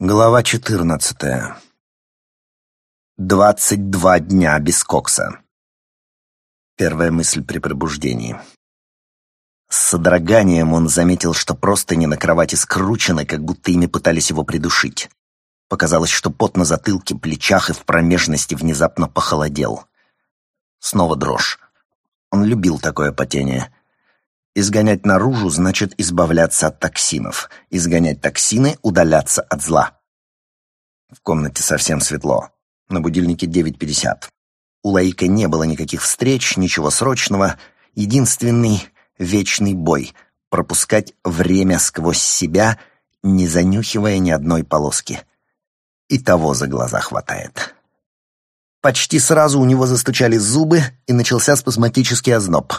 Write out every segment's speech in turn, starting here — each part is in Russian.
Глава четырнадцатая. Двадцать два дня без кокса. Первая мысль при пробуждении. С содроганием он заметил, что простыни на кровати скручены, как будто ими пытались его придушить. Показалось, что пот на затылке, плечах и в промежности внезапно похолодел. Снова дрожь. Он любил такое потение. Изгонять наружу значит избавляться от токсинов. Изгонять токсины — удаляться от зла. В комнате совсем светло. На будильнике 9.50. У Лаика не было никаких встреч, ничего срочного. Единственный вечный бой — пропускать время сквозь себя, не занюхивая ни одной полоски. И того за глаза хватает. Почти сразу у него застучали зубы, и начался спазматический озноб.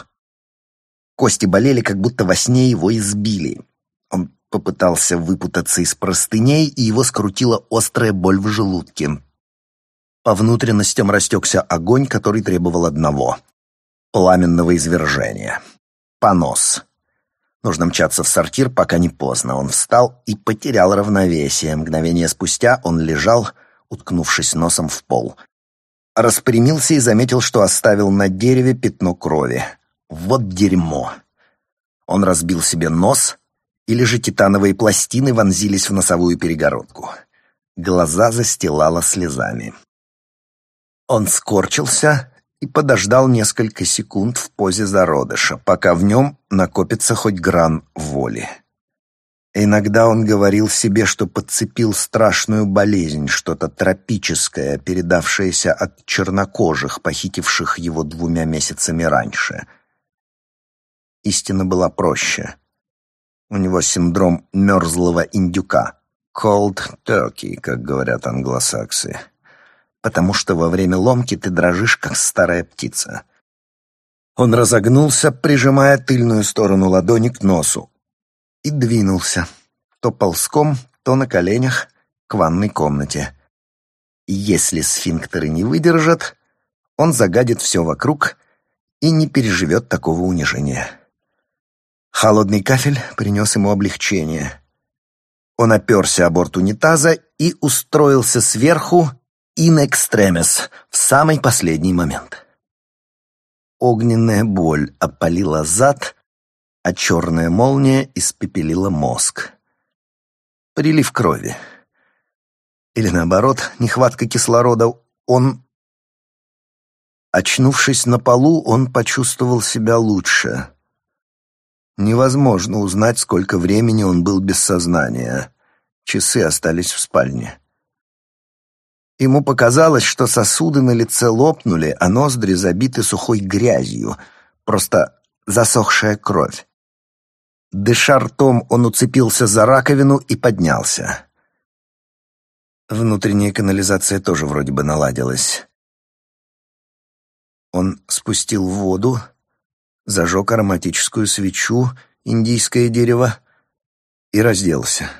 Кости болели, как будто во сне его избили. Он попытался выпутаться из простыней, и его скрутила острая боль в желудке. По внутренностям растекся огонь, который требовал одного — пламенного извержения. Понос. Нужно мчаться в сортир, пока не поздно. Он встал и потерял равновесие. Мгновение спустя он лежал, уткнувшись носом в пол. Распрямился и заметил, что оставил на дереве пятно крови. Вот дерьмо. Он разбил себе нос, или же титановые пластины вонзились в носовую перегородку. Глаза застилало слезами. Он скорчился и подождал несколько секунд в позе зародыша, пока в нем накопится хоть гран воли. Иногда он говорил себе, что подцепил страшную болезнь, что-то тропическое, передавшееся от чернокожих, похитивших его двумя месяцами раньше — Истина была проще. У него синдром мерзлого индюка. Cold turkey, как говорят англосаксы. Потому что во время ломки ты дрожишь, как старая птица. Он разогнулся, прижимая тыльную сторону ладони к носу. И двинулся. То ползком, то на коленях к ванной комнате. Если сфинктеры не выдержат, он загадит все вокруг и не переживет такого унижения. Холодный кафель принес ему облегчение. Он оперся о борт унитаза и устроился сверху in extremis в самый последний момент. Огненная боль опалила зад, а черная молния испепелила мозг. Прилив крови. Или наоборот, нехватка кислорода. Он... Очнувшись на полу, он почувствовал себя лучше. Невозможно узнать, сколько времени он был без сознания. Часы остались в спальне. Ему показалось, что сосуды на лице лопнули, а ноздри забиты сухой грязью, просто засохшая кровь. Дыша ртом, он уцепился за раковину и поднялся. Внутренняя канализация тоже вроде бы наладилась. Он спустил воду, зажег ароматическую свечу, индийское дерево, и разделся.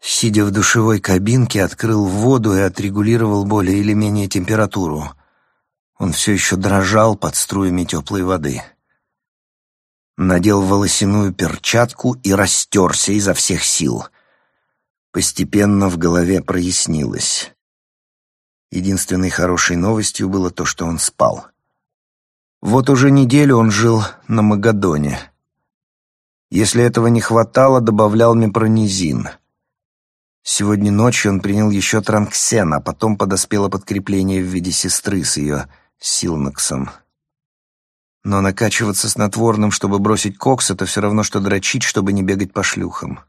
Сидя в душевой кабинке, открыл воду и отрегулировал более или менее температуру. Он все еще дрожал под струями теплой воды. Надел волосяную перчатку и растерся изо всех сил. Постепенно в голове прояснилось. Единственной хорошей новостью было то, что он спал. Вот уже неделю он жил на Магадоне. Если этого не хватало, добавлял мепронизин. Сегодня ночью он принял еще транксен, а потом подоспело подкрепление в виде сестры с ее силноксом. Но накачиваться снотворным, чтобы бросить кокс, это все равно, что дрочить, чтобы не бегать по шлюхам.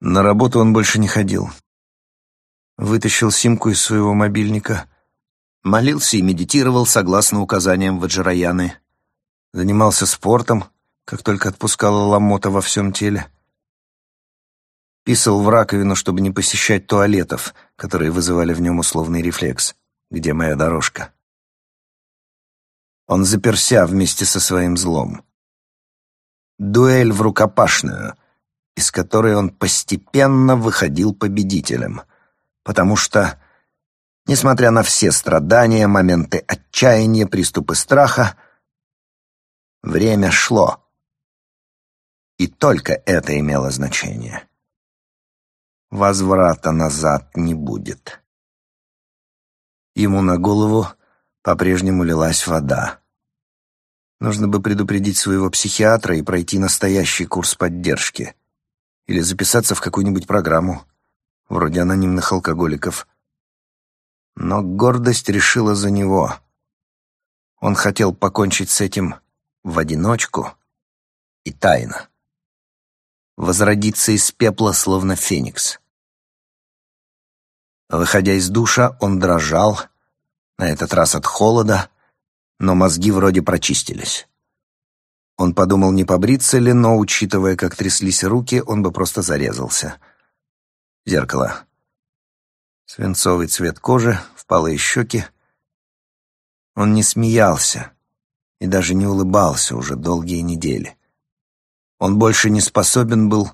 На работу он больше не ходил. Вытащил симку из своего мобильника — Молился и медитировал согласно указаниям Ваджраяны. Занимался спортом, как только отпускала ломота во всем теле. Писал в раковину, чтобы не посещать туалетов, которые вызывали в нем условный рефлекс. «Где моя дорожка?» Он заперся вместе со своим злом. Дуэль в рукопашную, из которой он постепенно выходил победителем, потому что Несмотря на все страдания, моменты отчаяния, приступы страха, время шло. И только это имело значение. возврата назад не будет. Ему на голову по-прежнему лилась вода. Нужно бы предупредить своего психиатра и пройти настоящий курс поддержки. Или записаться в какую-нибудь программу, вроде анонимных алкоголиков. Но гордость решила за него. Он хотел покончить с этим в одиночку и тайно. Возродиться из пепла, словно феникс. Выходя из душа, он дрожал, на этот раз от холода, но мозги вроде прочистились. Он подумал, не побриться ли, но, учитывая, как тряслись руки, он бы просто зарезался. Зеркало. Свинцовый цвет кожи, впалые щеки. Он не смеялся и даже не улыбался уже долгие недели. Он больше не способен был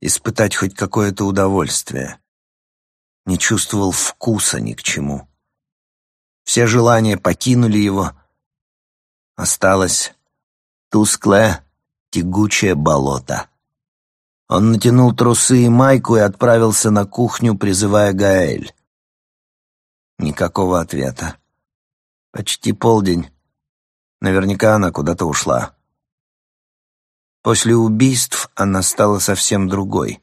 испытать хоть какое-то удовольствие. Не чувствовал вкуса ни к чему. Все желания покинули его. Осталось тусклое, тягучее болото. Он натянул трусы и майку и отправился на кухню, призывая Гаэль. Никакого ответа. Почти полдень. Наверняка она куда-то ушла. После убийств она стала совсем другой.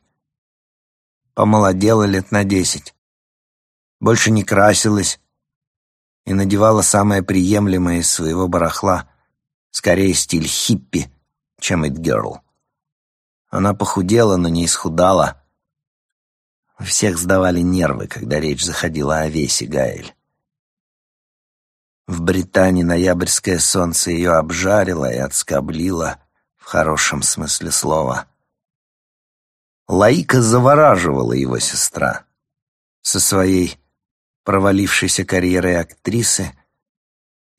Помолодела лет на десять. Больше не красилась, и надевала самое приемлемое из своего барахла, скорее стиль хиппи, чем it-girl. Она похудела, но не исхудала. Всех сдавали нервы, когда речь заходила о весе Гаэль. В Британии ноябрьское солнце ее обжарило и отскоблило в хорошем смысле слова. Лаика завораживала его сестра со своей провалившейся карьерой актрисы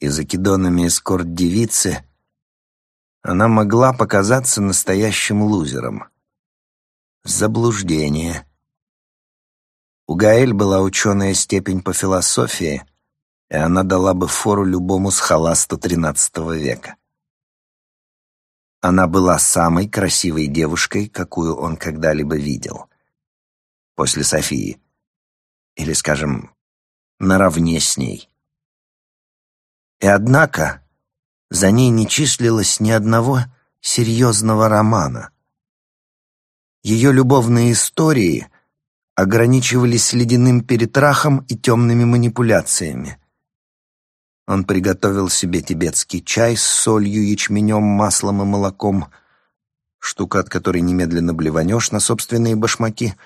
и закидонами эскорт-девицы, она могла показаться настоящим лузером. Заблуждение. У Гаэль была ученая степень по философии, и она дала бы фору любому схоласту XIII века. Она была самой красивой девушкой, какую он когда-либо видел. После Софии. Или, скажем, наравне с ней. И однако за ней не числилось ни одного серьезного романа. Ее любовные истории ограничивались ледяным перетрахом и темными манипуляциями. Он приготовил себе тибетский чай с солью, ячменем, маслом и молоком, штука, от которой немедленно блеванешь на собственные башмаки —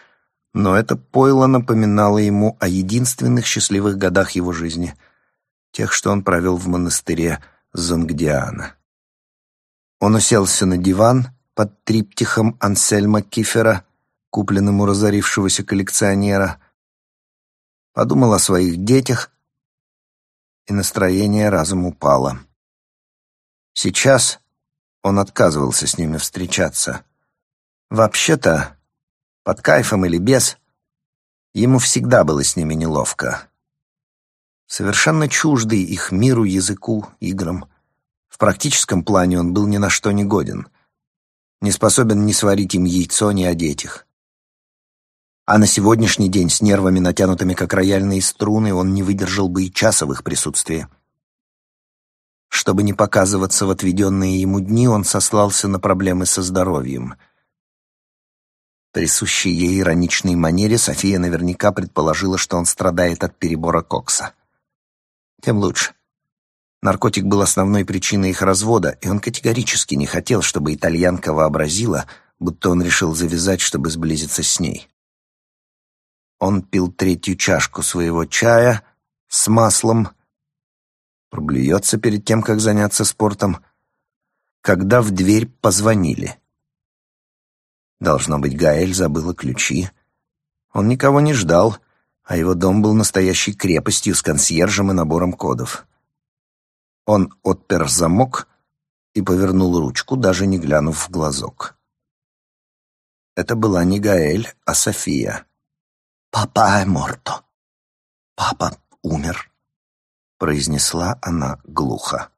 но это пойло напоминало ему о единственных счастливых годах его жизни, тех, что он провел в монастыре Зонгдиана. Он уселся на диван под триптихом Ансельма Кифера, купленным у разорившегося коллекционера, подумал о своих детях, и настроение разом упало. Сейчас он отказывался с ними встречаться. Вообще-то, под кайфом или без, ему всегда было с ними неловко. Совершенно чуждый их миру, языку, играм. В практическом плане он был ни на что не годен. Не способен ни сварить им яйцо, ни одеть их. А на сегодняшний день с нервами, натянутыми как рояльные струны, он не выдержал бы и часа в их присутствии. Чтобы не показываться в отведенные ему дни, он сослался на проблемы со здоровьем — Присущей ей ироничной манере София наверняка предположила, что он страдает от перебора кокса. Тем лучше. Наркотик был основной причиной их развода, и он категорически не хотел, чтобы итальянка вообразила, будто он решил завязать, чтобы сблизиться с ней. Он пил третью чашку своего чая с маслом, проблюется перед тем, как заняться спортом, когда в дверь позвонили. Должно быть, Гаэль забыла ключи. Он никого не ждал, а его дом был настоящей крепостью с консьержем и набором кодов. Он отпер замок и повернул ручку, даже не глянув в глазок. Это была не Гаэль, а София. «Папа морто. Папа умер», — произнесла она глухо.